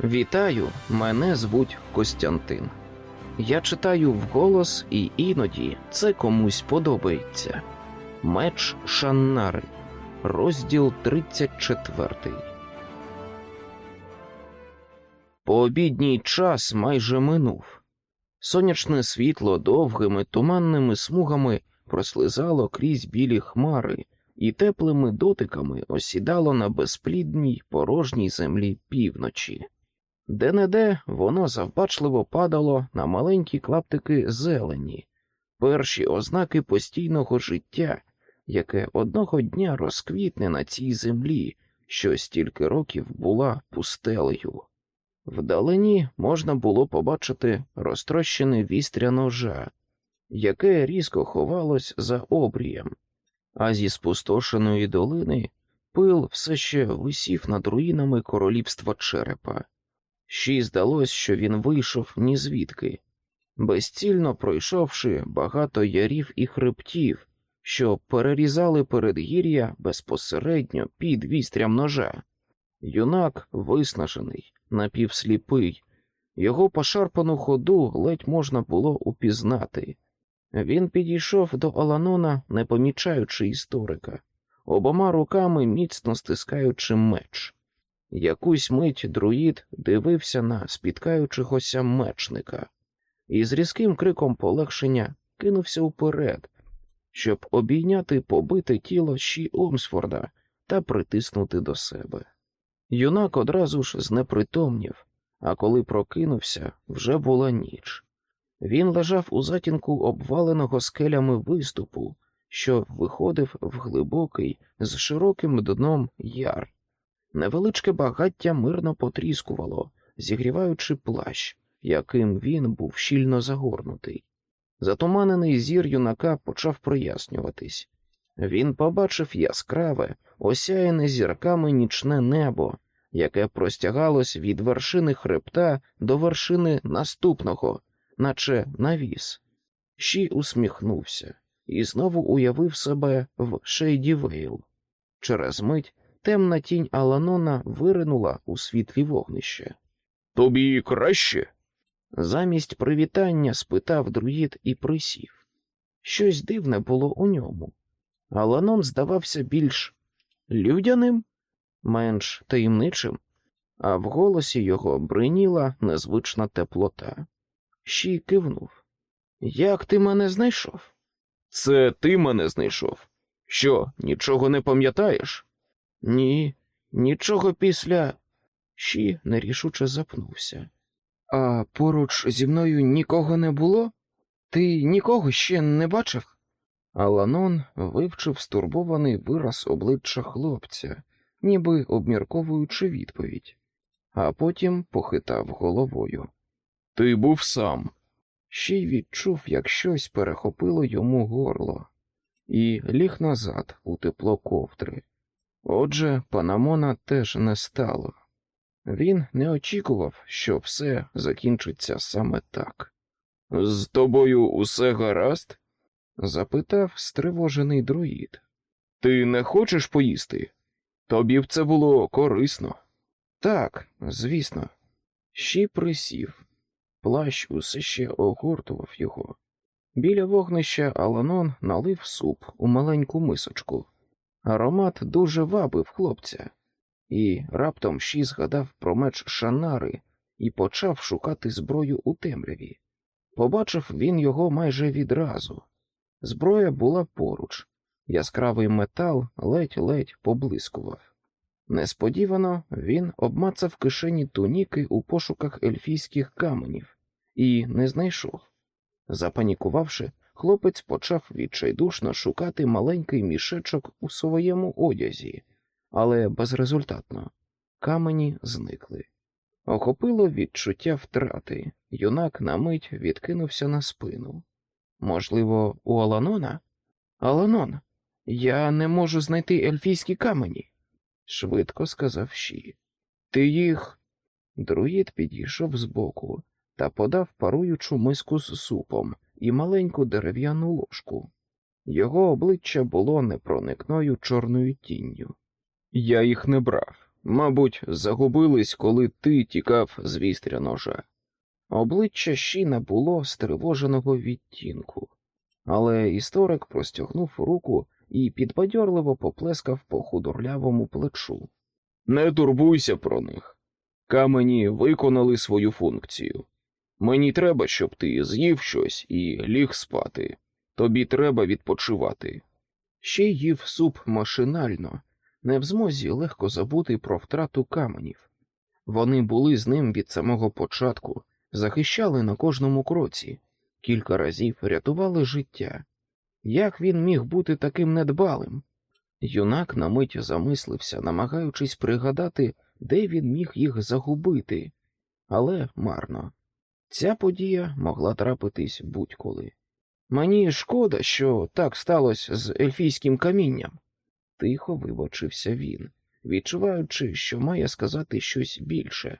Вітаю, мене звуть Костянтин. Я читаю вголос, і іноді це комусь подобається. Меч Шаннари, розділ 34. Пообідній час майже минув. Сонячне світло довгими туманними смугами прослизало крізь білі хмари і теплими дотиками осідало на безплідній порожній землі півночі. Де-не-де воно завбачливо падало на маленькі клаптики зелені, перші ознаки постійного життя, яке одного дня розквітне на цій землі, що стільки років була пустелею. Вдалині можна було побачити розтрощене вістря ножа, яке різко ховалось за обрієм, а зі спустошеної долини пил все ще висів над руїнами королівства черепа. Ще й здалось, що він вийшов ні звідки, безцільно пройшовши багато ярів і хребтів, що перерізали передгір'я безпосередньо під вістрям ножа. Юнак виснажений, напівсліпий, його пошарпану ходу ледь можна було упізнати. Він підійшов до Аланона, не помічаючи історика, обома руками міцно стискаючи меч. Якусь мить друїд дивився на спіткаючогося мечника і з різким криком полегшення кинувся вперед, щоб обійняти побите тіло Ші Омсфорда та притиснути до себе. Юнак одразу ж знепритомнів, а коли прокинувся, вже була ніч. Він лежав у затінку обваленого скелями виступу, що виходив в глибокий з широким дном яр. Невеличке багаття мирно потріскувало, зігріваючи плащ, яким він був щільно загорнутий. Затуманений зір юнака почав прояснюватись. Він побачив яскраве, осяяне зірками нічне небо, яке простягалось від вершини хребта до вершини наступного, наче навіс. Щі усміхнувся і знову уявив себе в Шейді Вейл. Через мить темна тінь Аланона виринула у світлі вогнище. Тобі краще? Замість привітання спитав друїд і присів. Щось дивне було у ньому. Аланон здавався більш людяним, менш таємничим, а в голосі його бриніла незвична теплота. Щій кивнув. Як ти мене знайшов? Це ти мене знайшов. Що, нічого не пам'ятаєш? Ні, нічого після. Щі нерішуче запнувся. А поруч зі мною нікого не було? Ти нікого ще не бачив? Аланон вивчив стурбований вираз обличчя хлопця, ніби обмірковуючи відповідь, а потім похитав головою. Ти був сам. Ще й відчув, як щось перехопило йому горло, і ліг назад у тепло ковдри. Отже, Панамона теж не стало. Він не очікував, що все закінчиться саме так. З тобою усе гаразд? запитав стривожений друїд. Ти не хочеш поїсти? Тобі б це було корисно. Так, звісно. Щі присів. Плащ усе ще огортував його. Біля вогнища Аланон налив суп у маленьку мисочку. Аромат дуже вабив хлопця, і раптом Ші згадав про меч Шанари і почав шукати зброю у темряві. Побачив він його майже відразу. Зброя була поруч, яскравий метал ледь-ледь поблискував. Несподівано він обмацав кишені туніки у пошуках ельфійських каменів і не знайшов. Запанікувавши, хлопець почав відчайдушно шукати маленький мішечок у своєму одязі, але безрезультатно камені зникли. Охопило відчуття втрати, юнак на мить відкинувся на спину. Можливо, у Аланона? Аланон, я не можу знайти ельфійські камені, швидко сказав Ші. Ти їх. Друїд підійшов збоку та подав паруючу миску з супом і маленьку дерев'яну ложку. Його обличчя було непроникною чорною тінню. Я їх не брав. Мабуть, загубились, коли ти тікав з вістря ножа. Обличчя Щіна було стривоженого відтінку, але історик простягнув руку і підбадьорливо поплескав по худорлявому плечу. Не турбуйся про них. Камені виконали свою функцію. Мені треба, щоб ти з'їв щось і ліг спати. Тобі треба відпочивати. Ще їв суп машинально, не в змозі легко забути про втрату каменів. Вони були з ним від самого початку, захищали на кожному кроці, кілька разів рятували життя. Як він міг бути таким недбалим? Юнак на мить замислився, намагаючись пригадати, де він міг їх загубити, але марно. Ця подія могла трапитись будь-коли. Мені шкода, що так сталося з ельфійським камінням, тихо вибачився він, відчуваючи, що має сказати щось більше.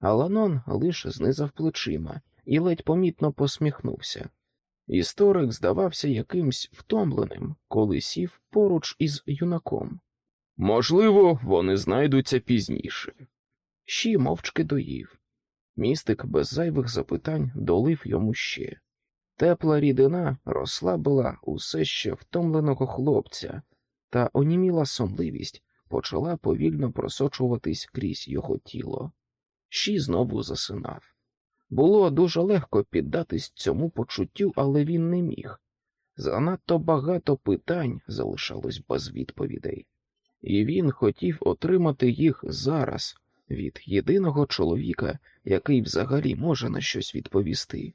Аланон лише знизав плечима і ледь помітно посміхнувся. Історик здавався якимсь втомленим, коли сів поруч із юнаком. Можливо, вони знайдуться пізніше. Щі мовчки доїв. Містик без зайвих запитань долив йому ще. Тепла рідина розслабила усе ще втомленого хлопця, та оніміла сонливість почала повільно просочуватись крізь його тіло. Щі знову засинав. Було дуже легко піддатись цьому почуттю, але він не міг. Занадто багато питань залишалось без відповідей, і він хотів отримати їх зараз від єдиного чоловіка, який взагалі може на щось відповісти.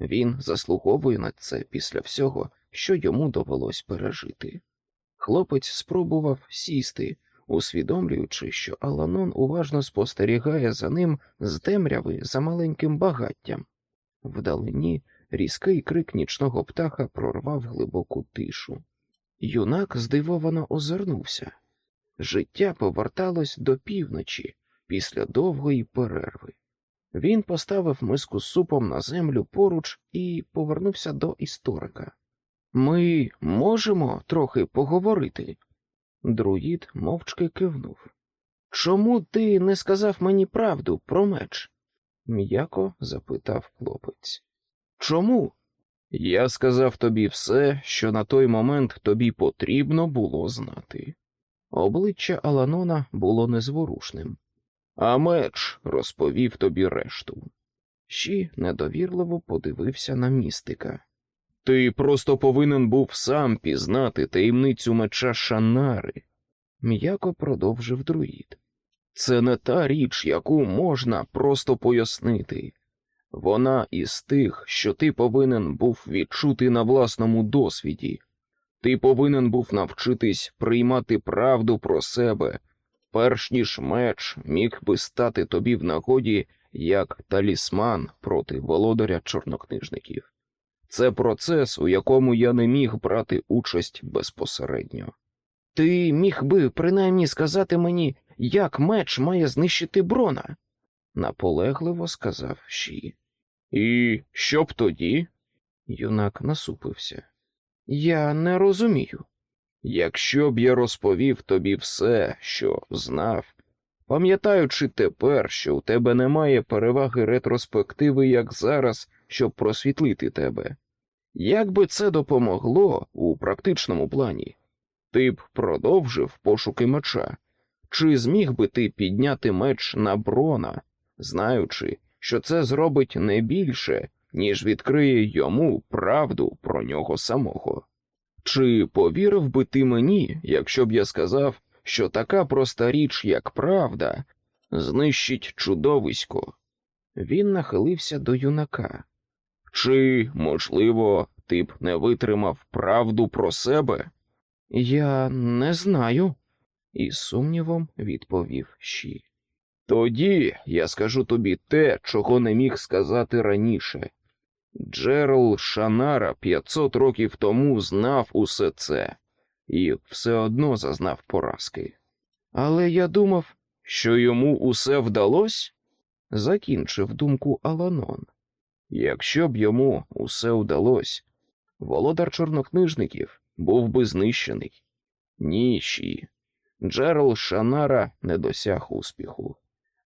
Він заслуговує на це після всього, що йому довелось пережити. Хлопець спробував сісти, усвідомлюючи, що Аланон уважно спостерігає за ним з темряви за маленьким багаттям. Вдалині різкий крик нічного птаха прорвав глибоку тишу. Юнак здивовано озирнувся. Життя поверталось до півночі після довгої перерви. Він поставив миску з супом на землю поруч і повернувся до історика. Ми можемо трохи поговорити. Друїд мовчки кивнув. Чому ти не сказав мені правду про меч? м'яко запитав хлопець. Чому? Я сказав тобі все, що на той момент тобі потрібно було знати. Обличчя Аланона було незворушним. А меч розповів тобі решту. Щі недовірливо подивився на містика. Ти просто повинен був сам пізнати таємницю меча Шанари, м'яко продовжив друїд. Це не та річ, яку можна просто пояснити. Вона із тих, що ти повинен був відчути на власному досвіді. Ти повинен був навчитись приймати правду про себе, перш ніж меч міг би стати тобі в нагоді як талісман проти володаря чорнокнижників. Це процес, у якому я не міг брати участь безпосередньо. Ти міг би принаймні сказати мені, як меч має знищити брона, наполегливо сказав Ші. І що б тоді? Юнак насупився. Я не розумію. Якщо б я розповів тобі все, що знав, пам'ятаючи тепер, що у тебе немає переваги ретроспективи, як зараз, щоб просвітлити тебе, як би це допомогло у практичному плані? Ти б продовжив пошуки меча, чи зміг би ти підняти меч на брона, знаючи, що це зробить не більше, ніж відкриє йому правду про нього самого? Чи повірив би ти мені, якщо б я сказав, що така проста річ, як правда, знищить чудовисько? Він нахилився до юнака. Чи, можливо, ти б не витримав правду про себе? Я не знаю, із сумнівом відповів Щі. Тоді я скажу тобі те, чого не міг сказати раніше. Джерал Шанара 500 років тому знав усе це і все одно зазнав поразки. Але я думав, що йому усе вдалося? Закінчив думку Аланон. Якщо б йому усе вдалося, володар чорнокнижників був би знищений. Ні, Ші. Джерал Шанара не досяг успіху.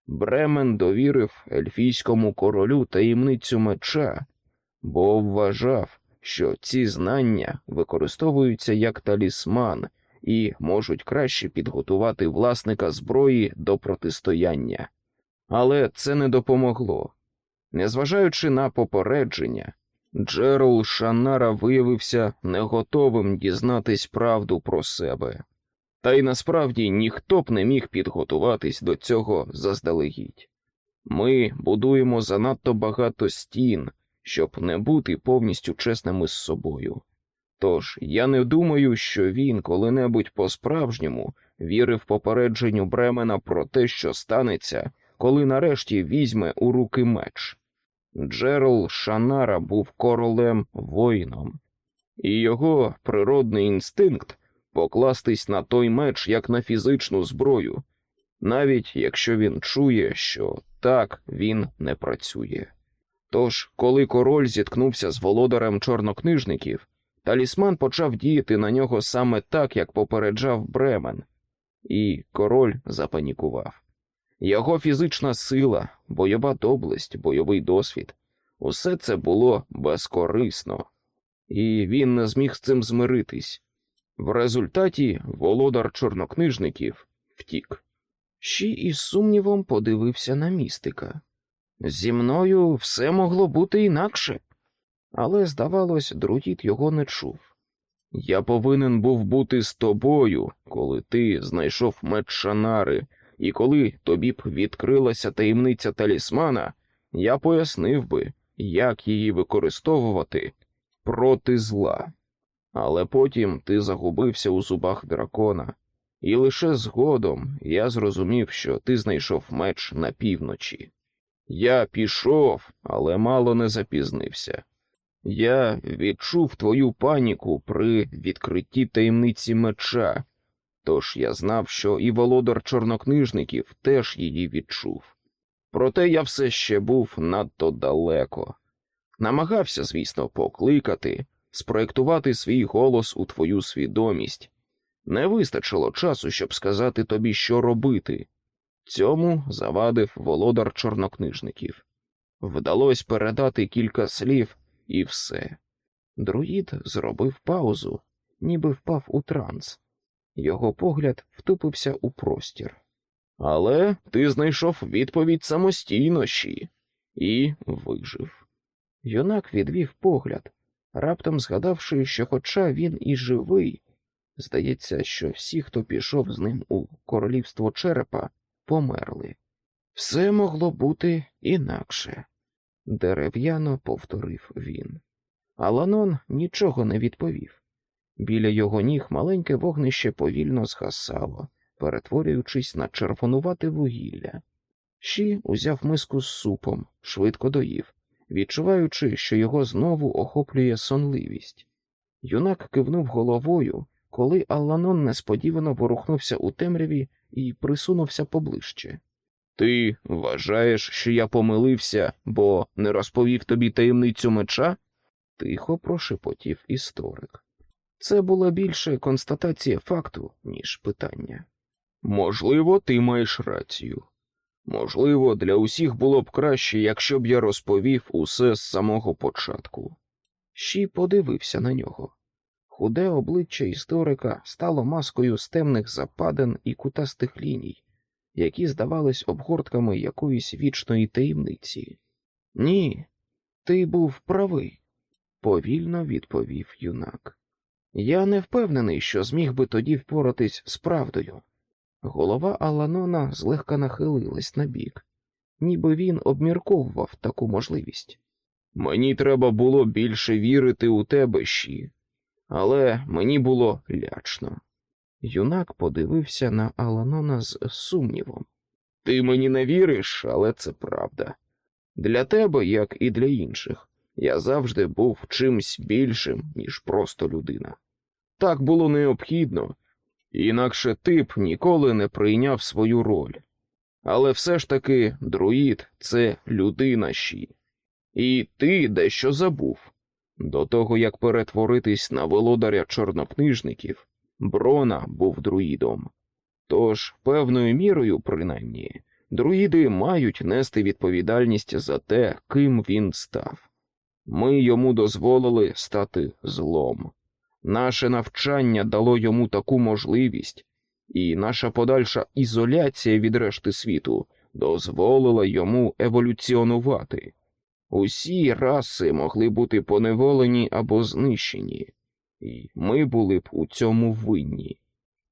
Бремен довірив ельфійському королю таємницю меча, бо вважав, що ці знання використовуються як талісман і можуть краще підготувати власника зброї до протистояння. Але це не допомогло. Незважаючи на попередження, Джерал Шанара виявився не готовим дізнатись правду про себе. Та й насправді ніхто б не міг підготуватись до цього заздалегідь. Ми будуємо занадто багато стін, щоб не бути повністю чесними з собою. Тож я не думаю, що він коли-небудь по-справжньому вірив попередженню Бремена про те, що станеться, коли нарешті візьме у руки меч. Джерал Шанара був королем воїном, і його природний інстинкт покластись на той меч як на фізичну зброю, навіть якщо він чує, що так він не працює. Тож, коли король зіткнувся з володарем чорнокнижників, талісман почав діяти на нього саме так, як попереджав Бремен, і король запанікував. Його фізична сила, бойова доблесть, бойовий досвід усе це було безкорисно, і він не зміг з цим змиритись. В результаті володар чорнокнижників втік. Щі із сумнівом подивився на містика. Зі мною все могло бути інакше, але, здавалось, друїд його не чув. Я повинен був бути з тобою, коли ти знайшов меч Шанари, і коли тобі б відкрилася таємниця талісмана, я пояснив би, як її використовувати проти зла. Але потім ти загубився у зубах дракона, і лише згодом я зрозумів, що ти знайшов меч на півночі. Я пішов, але мало не запізнився. Я відчув твою паніку при відкритті таємниці меча, тож я знав, що і володар чорнокнижників теж її відчув. Проте я все ще був надто далеко. Намагався, звісно, покликати, спроектувати свій голос у твою свідомість. Не вистачило часу, щоб сказати тобі, що робити. Цьому завадив володар чорнокнижників. Вдалося передати кілька слів і все. Друїд зробив паузу, ніби впав у транс. Його погляд втупився у простір. Але ти знайшов відповідь самостійно Ші, і вижив. Юнак відвів погляд, раптом згадавши, що, хоча він і живий, здається, що всі, хто пішов з ним у королівство черепа, померли. Все могло бути інакше, дерев'яно повторив він. Аланон нічого не відповів. Біля його ніг маленьке вогнище повільно згасало, перетворюючись на червонувате вугілля. Ші узяв миску з супом, швидко доїв, відчуваючи, що його знову охоплює сонливість. Юнак кивнув головою, коли Алланон несподівано ворухнувся у темряві і присунувся поближче. Ти вважаєш, що я помилився, бо не розповів тобі таємницю меча? тихо прошепотів історик. Це була більше констатація факту, ніж питання. Можливо, ти маєш рацію. Можливо, для усіх було б краще, якщо б я розповів усе з самого початку. Щі подивився на нього. Худе обличчя історика стало маскою з темних западин і кутастих ліній, які здавались обгортками якоїсь вічної таємниці. Ні, ти був правий, повільно відповів юнак. Я не впевнений, що зміг би тоді впоратись з правдою. Голова Аланона злегка нахилилась на бік, ніби він обмірковував таку можливість. Мені треба було більше вірити у тебе щі, але мені було лячно. Юнак подивився на Аланона з сумнівом. Ти мені не віриш, але це правда. Для тебе, як і для інших, я завжди був чимсь більшим, ніж просто людина. Так було необхідно, інакше ти б ніколи не прийняв свою роль. Але все ж таки друїд це людина щі. І ти дещо забув. До того, як перетворитись на володаря чорнокнижників, Брона був друїдом. Тож, певною мірою, принаймні, друїди мають нести відповідальність за те, ким він став. Ми йому дозволили стати злом. Наше навчання дало йому таку можливість, і наша подальша ізоляція від решти світу дозволила йому еволюціонувати. Усі раси могли бути поневолені або знищені, і ми були б у цьому винні.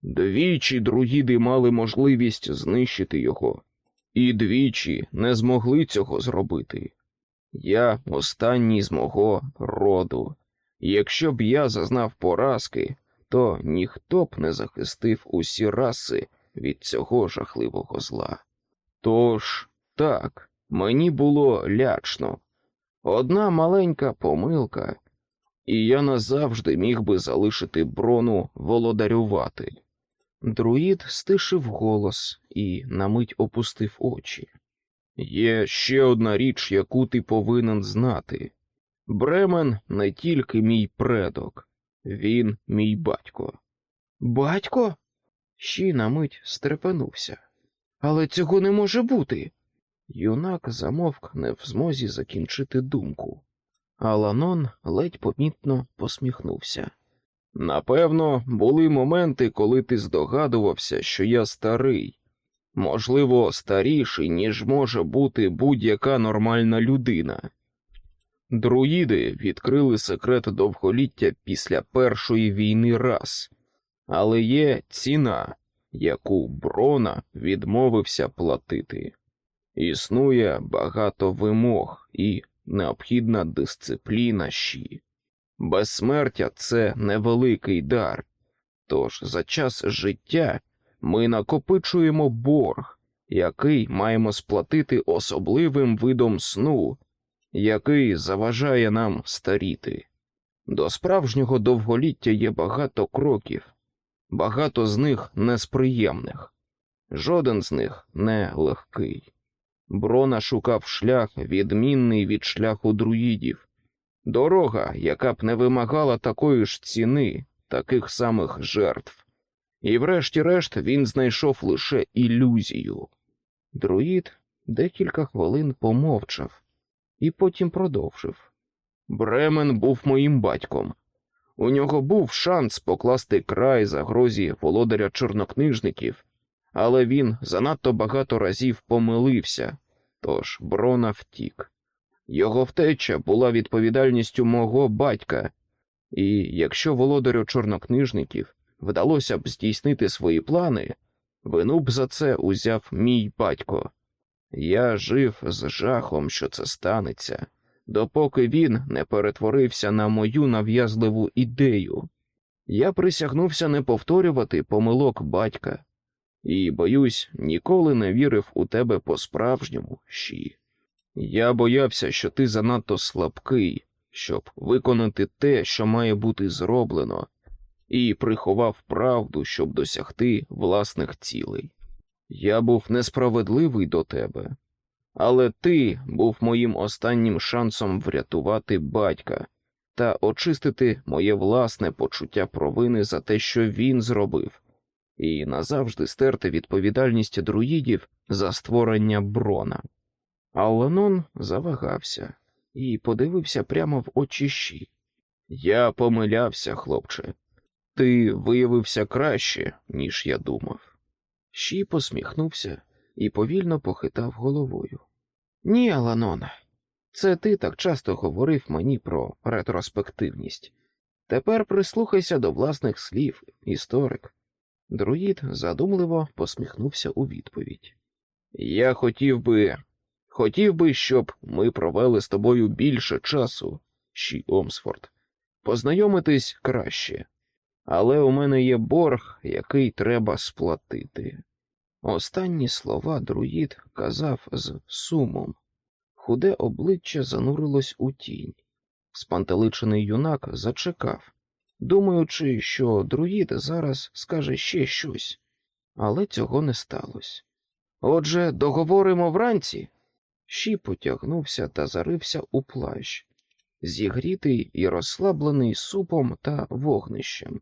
Двічі друїди мали можливість знищити його, і двічі не змогли цього зробити. Я останній з мого роду. Якщо б я зазнав поразки, то ніхто б не захистив усі раси від цього жахливого зла. Тож, так, мені було лячно. Одна маленька помилка, і я назавжди міг би залишити брону володарювати. Друїд стишив голос і на мить опустив очі. Є ще одна річ, яку ти повинен знати. Бремен не тільки мій предок, він мій батько. Батько? Щі на мить стрепенувся. Але цього не може бути. Юнак замовк не в змозі закінчити думку. Аланон ледь помітно посміхнувся. Напевно, були моменти, коли ти здогадувався, що я старий, можливо, старіший, ніж може бути будь-яка нормальна людина. Друїди відкрили секрет довголіття після Першої війни раз, але є ціна, яку Брона відмовився платити. Існує багато вимог і необхідна дисципліна щі. Безсмертя це невеликий дар, тож за час життя ми накопичуємо борг, який маємо сплатити особливим видом сну, який заважає нам старіти. До справжнього довголіття є багато кроків, багато з них несприємних, жоден з них не легкий. Брона шукав шлях, відмінний від шляху друїдів, дорога, яка б не вимагала такої ж ціни, таких самих жертв. І врешті-решт він знайшов лише ілюзію. Друїд декілька хвилин помовчав і потім продовжив. Бремен був моїм батьком. У нього був шанс покласти край загрозі володаря чорнокнижників, але він занадто багато разів помилився, тож Брона втік. Його втеча була відповідальністю мого батька, і якщо володарю чорнокнижників вдалося б здійснити свої плани, вину б за це узяв мій батько. Я жив з жахом, що це станеться, допоки він не перетворився на мою нав'язливу ідею. Я присягнувся не повторювати помилок батька, і, боюсь, ніколи не вірив у тебе по-справжньому щі. Я боявся, що ти занадто слабкий, щоб виконати те, що має бути зроблено, і приховав правду, щоб досягти власних цілей. Я був несправедливий до тебе, але ти був моїм останнім шансом врятувати батька та очистити моє власне почуття провини за те, що він зробив, і назавжди стерти відповідальність друїдів за створення брона. Алланон завагався і подивився прямо в очі щі. Я помилявся, хлопче. Ти виявився краще, ніж я думав. Щі посміхнувся і повільно похитав головою. Ні, Аланона, це ти так часто говорив мені про ретроспективність. Тепер прислухайся до власних слів, історик. Друїд задумливо посміхнувся у відповідь. Я хотів би, хотів би, щоб ми провели з тобою більше часу, Щі Омсфорд, познайомитись краще, але у мене є борг, який треба сплатити. Останні слова друїд казав з сумом. Худе обличчя занурилось у тінь. Спантеличений юнак зачекав, думаючи, що друїд зараз скаже ще щось, але цього не сталося. Отже, договоримо вранці. Щі потягнувся та зарився у плащ, зігрітий і розслаблений супом та вогнищем.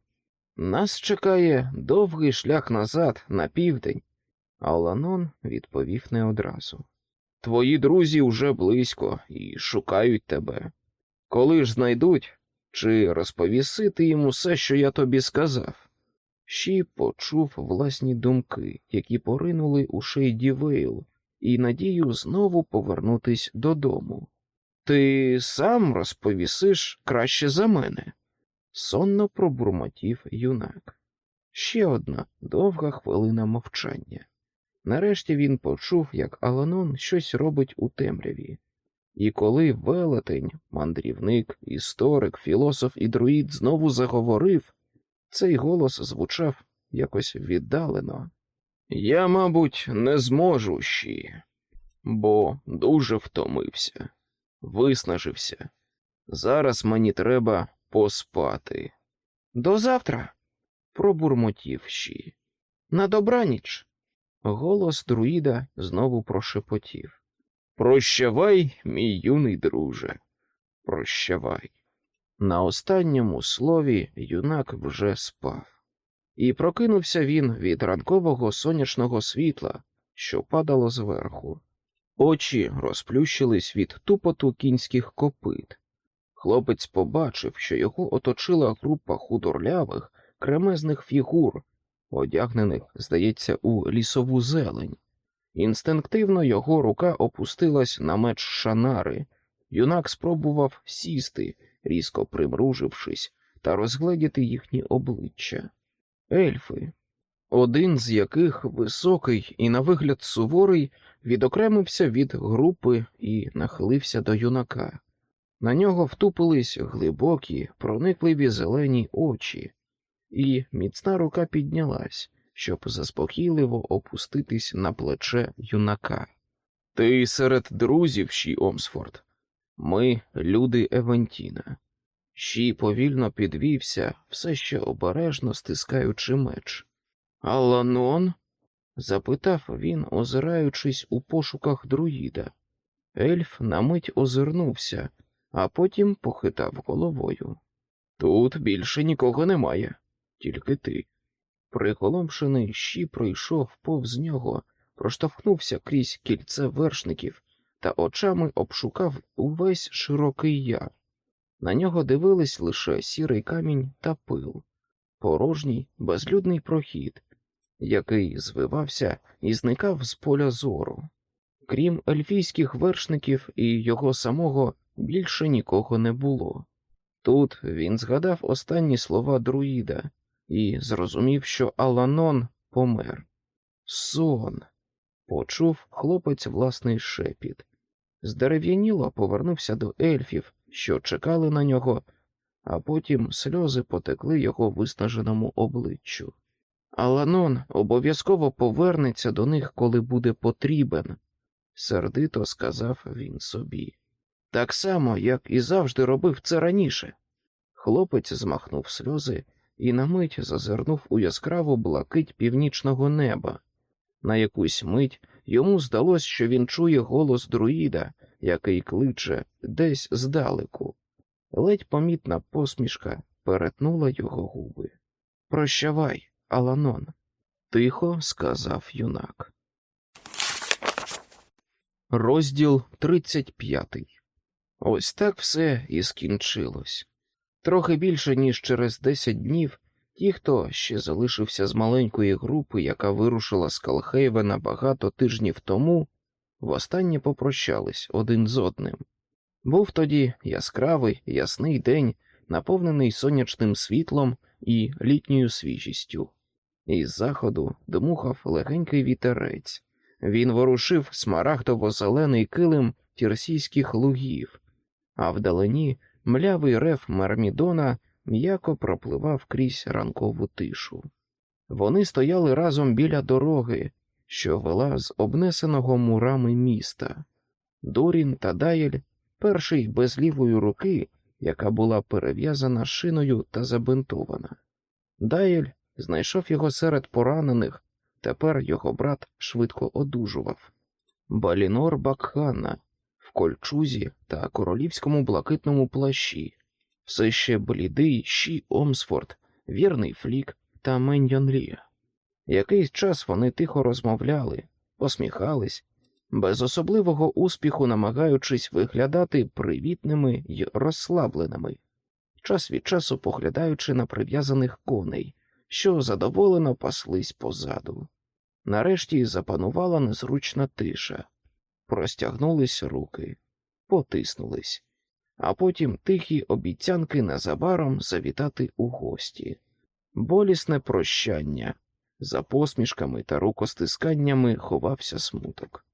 Нас чекає довгий шлях назад на південь, а Оланон відповів не одразу. Твої друзі вже близько і шукають тебе. Коли ж знайдуть, чи розповіси ти їм усе, що я тобі сказав? Ші почув власні думки, які поринули у Шейді Вейл, і надію знову повернутись додому. Ти сам розповісиш краще за мене, сонно пробурмотів юнак. Ще одна довга хвилина мовчання. Нарешті він почув, як Аланон щось робить у темряві, і коли велетень, мандрівник, історик, філософ і друїд знову заговорив, цей голос звучав якось віддалено. Я, мабуть, не зможу ще, бо дуже втомився, виснажився. Зараз мені треба поспати. До завтра, пробурмотів щі. На добраніч. Голос друїда знову прошепотів. Прощавай, мій юний друже, прощавай. На останньому слові юнак вже спав, і прокинувся він від ранкового сонячного світла, що падало зверху. Очі розплющились від тупоту кінських копит. Хлопець побачив, що його оточила група худорлявих, кремезних фігур, одягнених, здається, у лісову зелень. Інстинктивно його рука опустилась на меч шанари. Юнак спробував сісти, різко примружившись, та розгледіти їхні обличчя. Ельфи, один з яких високий і на вигляд суворий, відокремився від групи і нахилився до юнака. На нього втупились глибокі, проникливі зелені очі, і міцна рука піднялась, щоб заспокійливо опуститись на плече юнака. Ти серед друзів, Ші Омсфорд. Ми люди Евентіна. Ші повільно підвівся, все ще обережно стискаючи меч. Аланон? запитав він, озираючись у пошуках друїда. Ельф на мить озирнувся, а потім похитав головою. Тут більше нікого немає, тільки ти. Приголомшений щі пройшов повз нього, проштовхнувся крізь кільце вершників та очами обшукав увесь широкий яр. На нього дивились лише сірий камінь та пил, порожній безлюдний прохід, який звивався і зникав з поля зору. Крім ельфійських вершників і його самого більше нікого не було. Тут він згадав останні слова друїда і зрозумів, що Аланон помер. Сон. Почув хлопець власний шепіт. Здерев'яніло повернувся до ельфів, що чекали на нього, а потім сльози потекли його виснаженому обличчю. Аланон обов'язково повернеться до них, коли буде потрібен, сердито сказав він собі. Так само, як і завжди робив це раніше. Хлопець змахнув сльози і на мить зазирнув у яскраву блакить північного неба. На якусь мить йому здалось, що він чує голос друїда, який кличе десь здалеку. Ледь помітна посмішка перетнула його губи. Прощавай, Аланон, тихо сказав юнак. Розділ 35 Ось так все і скінчилось. Трохи більше, ніж через десять днів, ті, хто ще залишився з маленької групи, яка вирушила з Калхейвена багато тижнів тому, востаннє попрощались один з одним. Був тоді яскравий, ясний день, наповнений сонячним світлом і літньою свіжістю. Із заходу дмухав легенький вітерець. Він ворушив смарагдово-зелений килим тірсійських лугів, а вдалині млявий рев Мармідона м'яко пропливав крізь ранкову тишу. Вони стояли разом біля дороги, що вела з обнесеного мурами міста. Дорін та Дайль, перший без лівої руки, яка була перев'язана шиною та забинтована. Дайль знайшов його серед поранених, тепер його брат швидко одужував. Балінор Бакхана кольчузі та королівському блакитному плащі, все ще блідий Ші Омсфорд вірний Флік та Меньйон Лі. Якийсь час вони тихо розмовляли, посміхались, без особливого успіху намагаючись виглядати привітними й розслабленими, час від часу поглядаючи на прив'язаних коней, що задоволено паслись позаду. Нарешті запанувала незручна тиша, простягнулись руки, потиснулись, а потім тихі обіцянки незабаром завітати у гості, болісне прощання. За посмішками та рукостисканнями ховався смуток.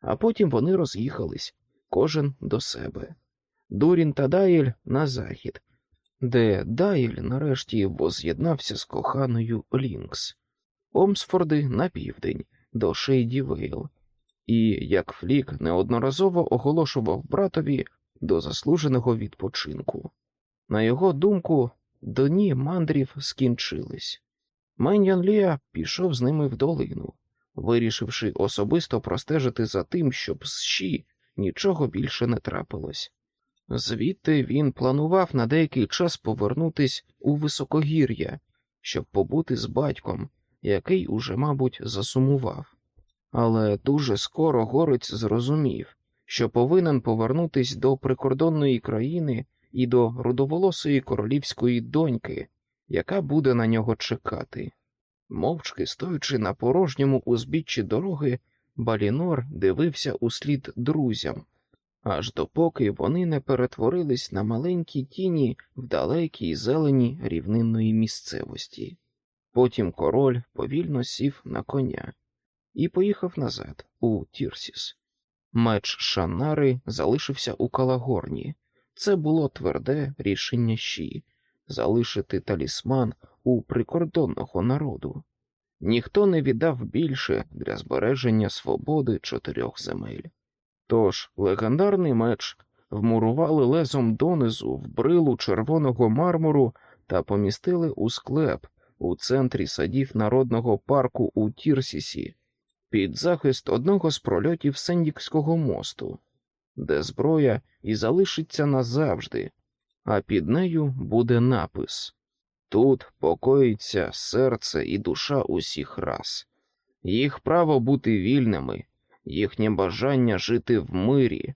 А потім вони роз'їхались, кожен до себе. Дурін та Дайль на захід, де Дайль нарешті воз'єднався з коханою Лінкс, Омсфорди на південь, до Шейді Вейл, і, як Флік неодноразово оголошував братові до заслуженого відпочинку. На його думку, дні мандрів скінчились. Меньян Ліа пішов з ними в долину, вирішивши особисто простежити за тим, щоб з Ші нічого більше не трапилось. Звідти він планував на деякий час повернутись у високогір'я, щоб побути з батьком, який уже, мабуть, засумував. Але дуже скоро горець зрозумів, що повинен повернутись до прикордонної країни і до рудоволосої королівської доньки, яка буде на нього чекати. Мовчки стоячи на порожньому узбіччі дороги, Балінор дивився услід друзям, аж допоки вони не перетворились на маленькі тіні в далекій зелені рівнинної місцевості. Потім король повільно сів на коня і поїхав назад, у Тірсіс. Меч Шанари залишився у Калагорні. Це було тверде рішення щі залишити талісман у прикордонного народу. Ніхто не віддав більше для збереження свободи чотирьох земель. Тож легендарний меч вмурували лезом донизу в брилу червоного мармуру та помістили у склеп у центрі садів народного парку у Тірсісі під захист одного з прольотів Сендікського мосту, де зброя і залишиться назавжди, а під нею буде напис Тут покоїться серце і душа усіх рас, їх право бути вільними, їхнє бажання жити в мирі,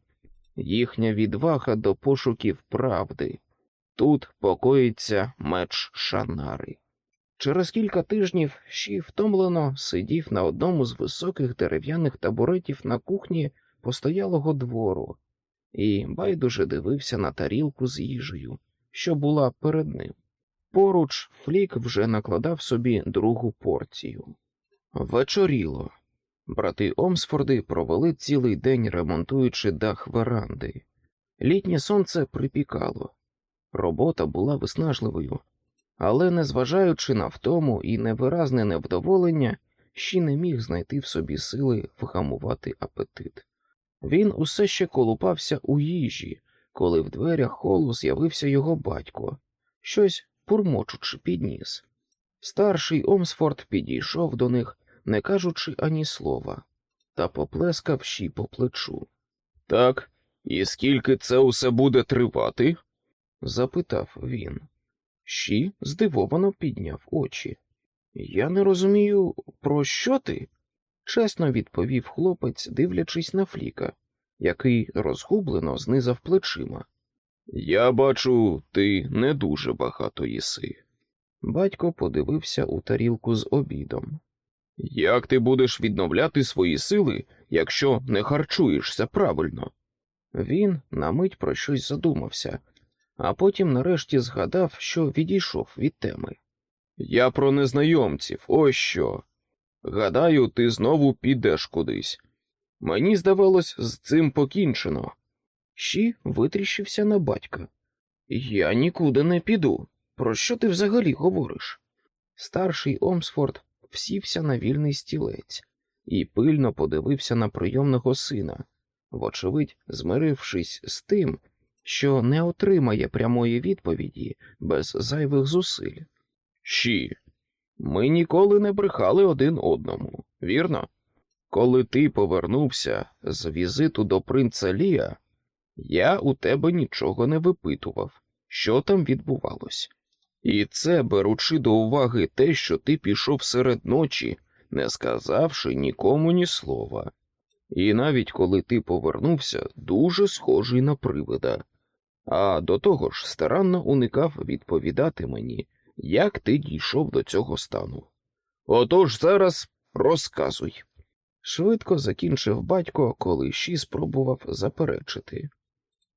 їхня відвага до пошуків правди. Тут покоїться меч Шанари. Через кілька тижнів Ші втомлено сидів на одному з високих дерев'яних табуретів на кухні постоялого двору і байдуже дивився на тарілку з їжею, що була перед ним. Поруч Флік вже накладав собі другу порцію. Вечоріло. Брати Омсфорди провели цілий день, ремонтуючи дах веранди. Літнє сонце припікало. Робота була виснажливою, але, незважаючи на втому і невиразне невдоволення, ще не міг знайти в собі сили вгамувати апетит. Він усе ще колупався у їжі, коли в дверях холу з'явився його батько, щось пурмочучи підніс. Старший Омсфорд підійшов до них, не кажучи ані слова, та поплескав щі по плечу. Так, і скільки це усе буде тривати? запитав він. Щі здивовано підняв очі. Я не розумію, про що ти? чесно відповів хлопець, дивлячись на Фліка, який розгублено знизав плечима. Я бачу, ти не дуже багато їси. Батько подивився у тарілку з обідом. Як ти будеш відновляти свої сили, якщо не харчуєшся правильно? Він на мить про щось задумався, а потім нарешті згадав, що відійшов від теми. Я про незнайомців, ось що. Гадаю, ти знову підеш кудись. Мені здавалось, з цим покінчено. Щі витріщився на батька. Я нікуди не піду. Про що ти взагалі говориш? Старший Омсфорд всівся на вільний стілець і пильно подивився на прийомного сина, вочевидь, змирившись з тим, що не отримає прямої відповіді без зайвих зусиль. Щі, ми ніколи не брехали один одному, вірно? Коли ти повернувся з візиту до принца Лія, я у тебе нічого не випитував, що там відбувалось. І це беручи до уваги те, що ти пішов серед ночі, не сказавши нікому ні слова. І навіть коли ти повернувся, дуже схожий на привида. А до того ж старанно уникав відповідати мені, як ти дійшов до цього стану. Отож зараз розказуй. Швидко закінчив батько, коли Ші спробував заперечити.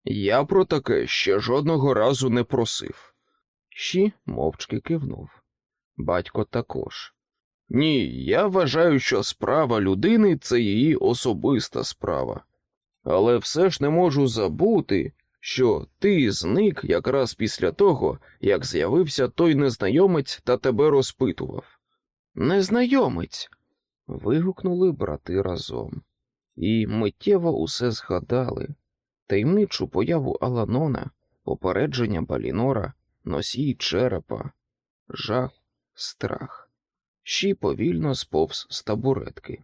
Я про таке ще жодного разу не просив. Ші мовчки кивнув. Батько також. Ні, я вважаю, що справа людини це її особиста справа. Але все ж не можу забути, що ти зник якраз після того, як з'явився той незнайомець та тебе розпитував. Незнайомець. вигукнули брати разом, і миттєво усе згадали таємничу появу Аланона, попередження Балінора, носій черепа, жах, страх. Щі повільно сповз з табуретки.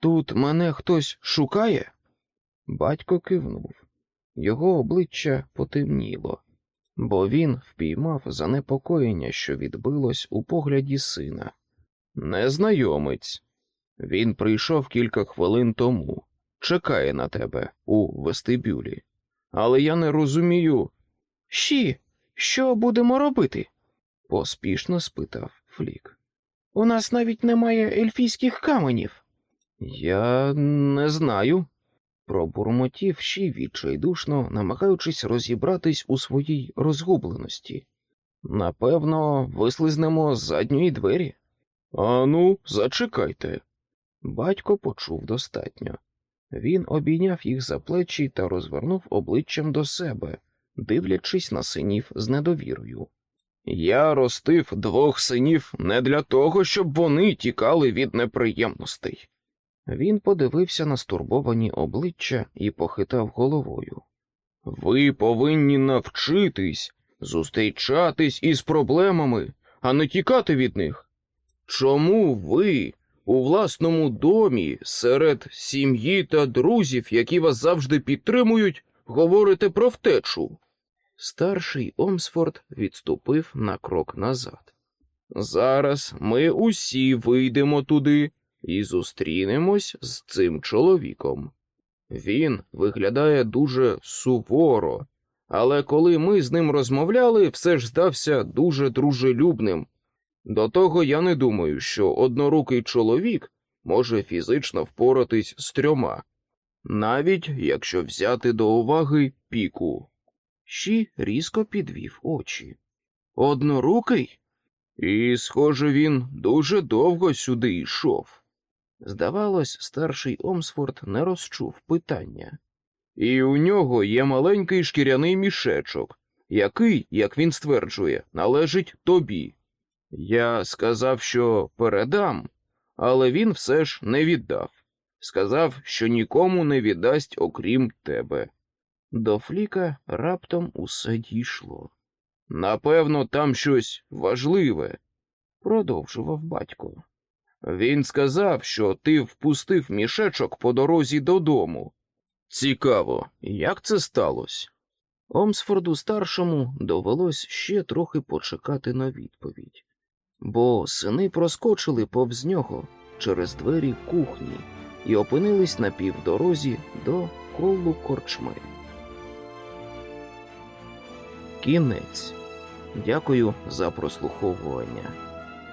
Тут мене хтось шукає? Батько кивнув. Його обличчя потемніло, бо він впіймав занепокоєння, що відбилось у погляді сина. Незнайомець. Він прийшов кілька хвилин тому, чекає на тебе у вестибюлі. Але я не розумію. Щі, що будемо робити? поспішно спитав Флік. У нас навіть немає ельфійських каменів. Я не знаю, пробурмотів Ші відчайдушно, намагаючись розібратись у своїй розгубленості. Напевно, вислизнемо з задньої двері. Ану, зачекайте. Батько почув достатньо. Він обійняв їх за плечі та розвернув обличчям до себе, дивлячись на синів з недовірою. Я ростив двох синів не для того, щоб вони тікали від неприємностей. Він подивився на стурбовані обличчя і похитав головою. Ви повинні навчитись зустрічатись із проблемами, а не тікати від них. Чому ви у власному домі серед сім'ї та друзів, які вас завжди підтримують, говорите про втечу? Старший Омсфорд відступив на крок назад. Зараз ми усі вийдемо туди і зустрінемось з цим чоловіком. Він виглядає дуже суворо, але коли ми з ним розмовляли, все ж здався дуже дружелюбним. До того я не думаю, що однорукий чоловік може фізично впоратись з трьома, навіть якщо взяти до уваги піку. Щі різко підвів очі. Однорукий? І, схоже, він дуже довго сюди йшов. Здавалось, старший Омсфорд не розчув питання. І у нього є маленький шкіряний мішечок, який, як він стверджує, належить тобі. Я сказав, що передам, але він все ж не віддав. Сказав, що нікому не віддасть, окрім тебе. До Фліка раптом усе дійшло. Напевно, там щось важливе, продовжував батько. Він сказав, що ти впустив мішечок по дорозі додому. Цікаво, як це сталося? Омсфорду старшому довелось ще трохи почекати на відповідь, бо сини проскочили повз нього через двері кухні і опинились на півдорозі до колу корчми. Кінець. Дякую за прослуховування.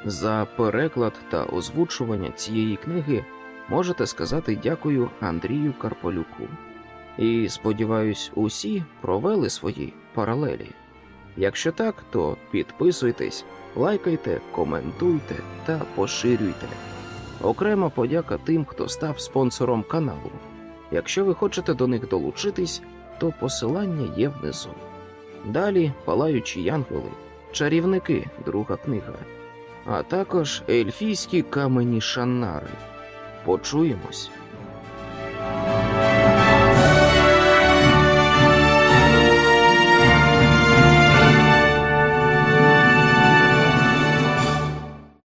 За переклад та озвучування цієї книги можете сказати дякую Андрію Карполюку. І сподіваюсь, усі провели свої паралелі. Якщо так, то підписуйтесь, лайкайте, коментуйте та поширюйте. Окрема подяка тим, хто став спонсором каналу. Якщо ви хочете до них долучитись, то посилання є внизу. Далі палаючі янголи, чарівники, друга книга, а також ельфійські камені Шаннари. Почуємось.